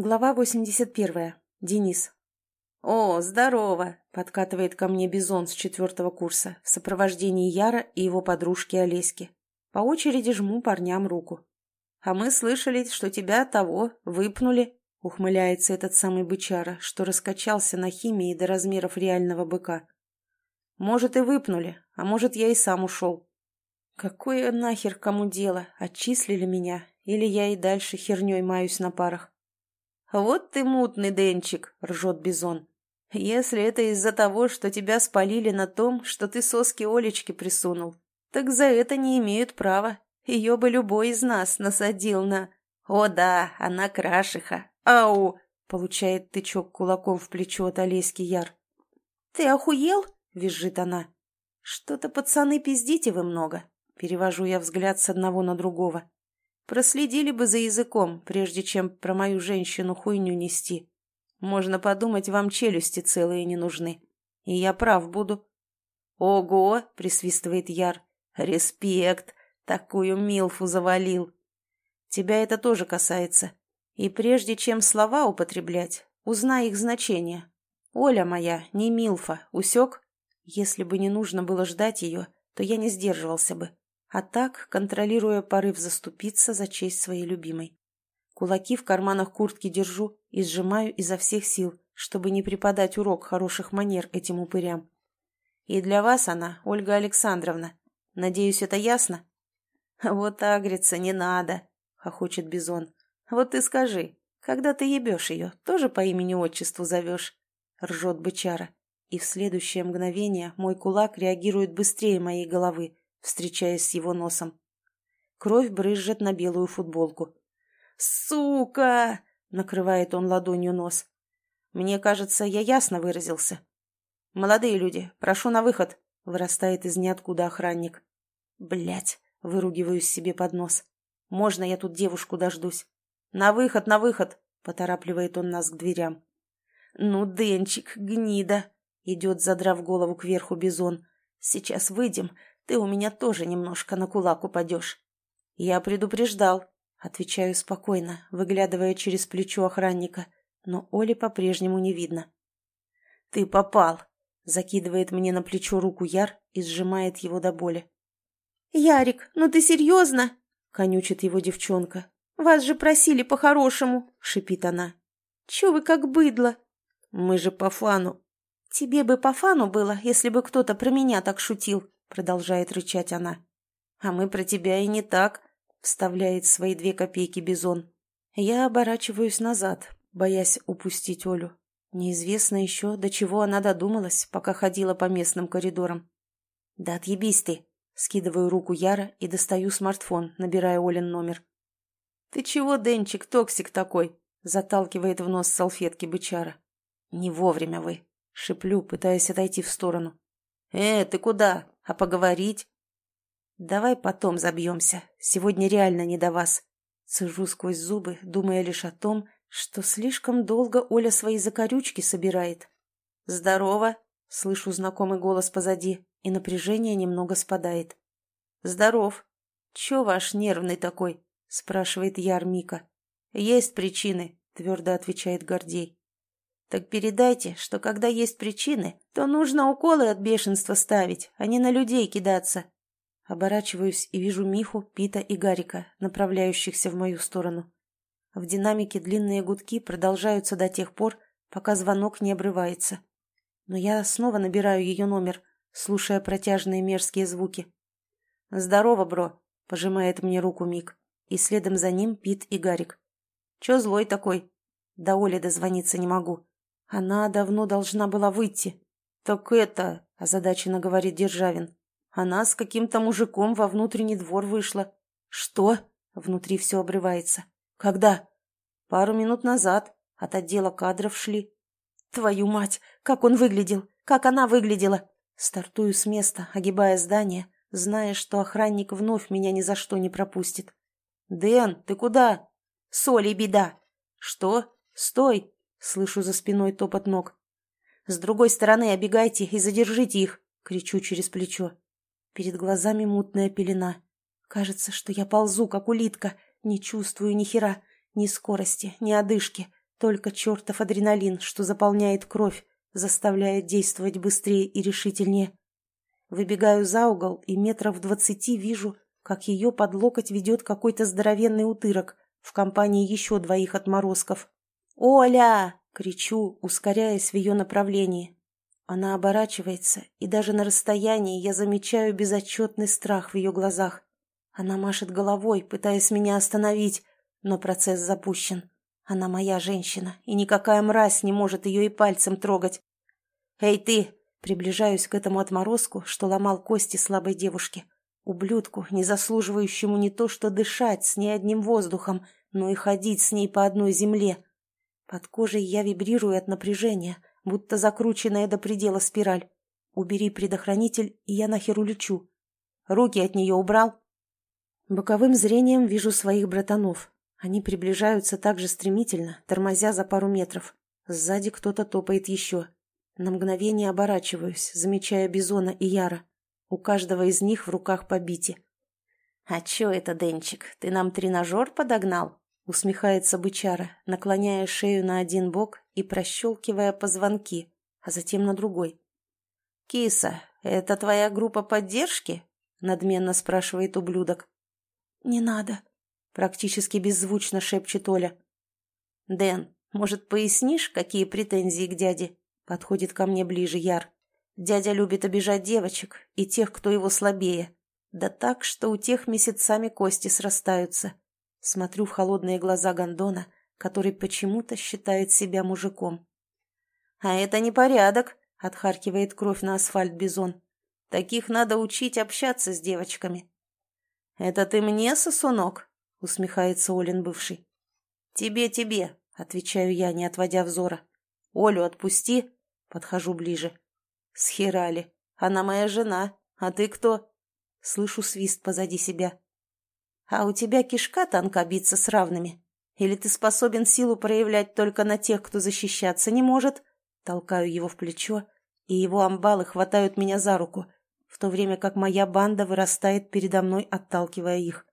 Глава 81. Денис. «О, здорово!» – подкатывает ко мне Бизон с четвертого курса в сопровождении Яра и его подружки Олеськи. По очереди жму парням руку. «А мы слышали, что тебя того выпнули», – ухмыляется этот самый бычара, что раскачался на химии до размеров реального быка. «Может, и выпнули, а может, я и сам ушел». «Какое нахер кому дело, отчислили меня, или я и дальше херней маюсь на парах?» «Вот ты мутный, Денчик!» — ржет Бизон. «Если это из-за того, что тебя спалили на том, что ты соски Олечки присунул, так за это не имеют права. Ее бы любой из нас насадил на...» «О да, она крашиха! Ау!» — получает тычок кулаком в плечо от Олеськи Яр. «Ты охуел?» — визжит она. «Что-то, пацаны, пиздите вы много!» Перевожу я взгляд с одного на другого. Проследили бы за языком, прежде чем про мою женщину хуйню нести. Можно подумать, вам челюсти целые не нужны. И я прав буду. «Ого!» — присвистывает Яр. «Респект! Такую милфу завалил!» Тебя это тоже касается. И прежде чем слова употреблять, узнай их значение. Оля моя, не милфа, усек? Если бы не нужно было ждать ее, то я не сдерживался бы а так, контролируя порыв заступиться за честь своей любимой. Кулаки в карманах куртки держу и сжимаю изо всех сил, чтобы не преподать урок хороших манер этим упырям. И для вас она, Ольга Александровна. Надеюсь, это ясно? Вот агриться не надо, хохочет Бизон. Вот ты скажи, когда ты ебешь ее, тоже по имени-отчеству зовешь? Ржет бычара. И в следующее мгновение мой кулак реагирует быстрее моей головы, встречаясь с его носом. Кровь брызжет на белую футболку. «Сука!» — накрывает он ладонью нос. «Мне кажется, я ясно выразился». «Молодые люди, прошу на выход!» — вырастает из ниоткуда охранник. Блять, выругиваюсь себе под нос. «Можно я тут девушку дождусь?» «На выход, на выход!» — поторапливает он нас к дверям. «Ну, Денчик, гнида!» — идет, задрав голову кверху бизон. «Сейчас выйдем, ты у меня тоже немножко на кулак упадешь. Я предупреждал, отвечаю спокойно, выглядывая через плечо охранника, но Оли по-прежнему не видно. Ты попал, закидывает мне на плечо руку Яр и сжимает его до боли. «Ярик, ну ты серьезно?» — конючит его девчонка. «Вас же просили по-хорошему!» — шипит она. «Че вы как быдло?» «Мы же по фану!» «Тебе бы по фану было, если бы кто-то про меня так шутил!» — продолжает рычать она. «А мы про тебя и не так», — вставляет свои две копейки Бизон. Я оборачиваюсь назад, боясь упустить Олю. Неизвестно еще, до чего она додумалась, пока ходила по местным коридорам. «Да отъебись ты!» — скидываю руку Яра и достаю смартфон, набирая Олин номер. «Ты чего, Денчик, токсик такой?» — заталкивает в нос салфетки бычара. «Не вовремя вы!» — шиплю, пытаясь отойти в сторону. «Э, ты куда? А поговорить? Давай потом забьемся. Сегодня реально не до вас. Цежу сквозь зубы, думая лишь о том, что слишком долго Оля свои закорючки собирает. «Здорово!» — слышу знакомый голос позади, и напряжение немного спадает. «Здоров! Чё ваш нервный такой?» — спрашивает Яр Мика. «Есть причины», — твердо отвечает Гордей. Так передайте, что когда есть причины, то нужно уколы от бешенства ставить, а не на людей кидаться. Оборачиваюсь и вижу Миху, Пита и Гарика, направляющихся в мою сторону. В динамике длинные гудки продолжаются до тех пор, пока звонок не обрывается. Но я снова набираю ее номер, слушая протяжные мерзкие звуки. «Здорово, бро», — пожимает мне руку Мик, и следом за ним Пит и Гарик. «Че злой такой?» До Оли дозвониться не могу. Она давно должна была выйти. Так это, озадаченно говорит Державин. Она с каким-то мужиком во внутренний двор вышла. Что? Внутри все обрывается. Когда? Пару минут назад. От отдела кадров шли. Твою мать, как он выглядел, как она выглядела. Стартую с места, огибая здание, зная, что охранник вновь меня ни за что не пропустит. «Дэн, ты куда?» «Соли беда!» «Что? Стой!» Слышу за спиной топот ног. «С другой стороны обегайте и задержите их!» — кричу через плечо. Перед глазами мутная пелена. Кажется, что я ползу, как улитка, не чувствую ни хера, ни скорости, ни одышки. Только чертов адреналин, что заполняет кровь, заставляет действовать быстрее и решительнее. Выбегаю за угол и метров двадцати вижу, как ее под локоть ведет какой-то здоровенный утырок в компании еще двоих отморозков. «Оля!» — кричу, ускоряясь в ее направлении. Она оборачивается, и даже на расстоянии я замечаю безотчетный страх в ее глазах. Она машет головой, пытаясь меня остановить, но процесс запущен. Она моя женщина, и никакая мразь не может ее и пальцем трогать. «Эй, ты!» Приближаюсь к этому отморозку, что ломал кости слабой девушки. Ублюдку, не заслуживающему не то что дышать с ней одним воздухом, но и ходить с ней по одной земле. Под кожей я вибрирую от напряжения, будто закрученная до предела спираль. Убери предохранитель, и я нахер улечу. Руки от нее убрал. Боковым зрением вижу своих братанов. Они приближаются так же стремительно, тормозя за пару метров. Сзади кто-то топает еще. На мгновение оборачиваюсь, замечая Бизона и Яра. У каждого из них в руках побити. «А чё это, Денчик, ты нам тренажер подогнал?» Усмехается бычара, наклоняя шею на один бок и прощелкивая позвонки, а затем на другой. «Киса, это твоя группа поддержки?» Надменно спрашивает ублюдок. «Не надо», практически беззвучно шепчет Оля. «Дэн, может, пояснишь, какие претензии к дяде?» Подходит ко мне ближе Яр. Дядя любит обижать девочек и тех, кто его слабее. Да так, что у тех месяцами кости срастаются. Смотрю в холодные глаза Гондона, который почему-то считает себя мужиком. «А это не порядок», — отхаркивает кровь на асфальт Бизон. «Таких надо учить общаться с девочками». «Это ты мне, сосунок?» — усмехается Олин бывший. «Тебе, тебе», — отвечаю я, не отводя взора. «Олю отпусти», — подхожу ближе. «Схерали. Она моя жена. А ты кто?» Слышу свист позади себя. «А у тебя кишка танка биться с равными? Или ты способен силу проявлять только на тех, кто защищаться не может?» Толкаю его в плечо, и его амбалы хватают меня за руку, в то время как моя банда вырастает передо мной, отталкивая их.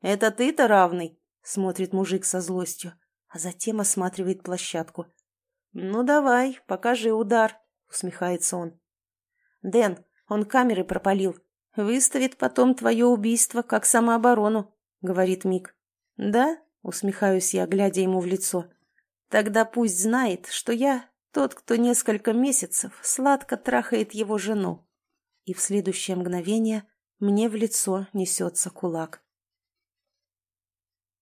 «Это ты-то равный?» — смотрит мужик со злостью, а затем осматривает площадку. «Ну давай, покажи удар», усмехается он. «Дэн, он камеры пропалил. Выставит потом твое убийство как самооборону», — говорит Мик. «Да?» — усмехаюсь я, глядя ему в лицо. «Тогда пусть знает, что я тот, кто несколько месяцев сладко трахает его жену». И в следующее мгновение мне в лицо несется кулак.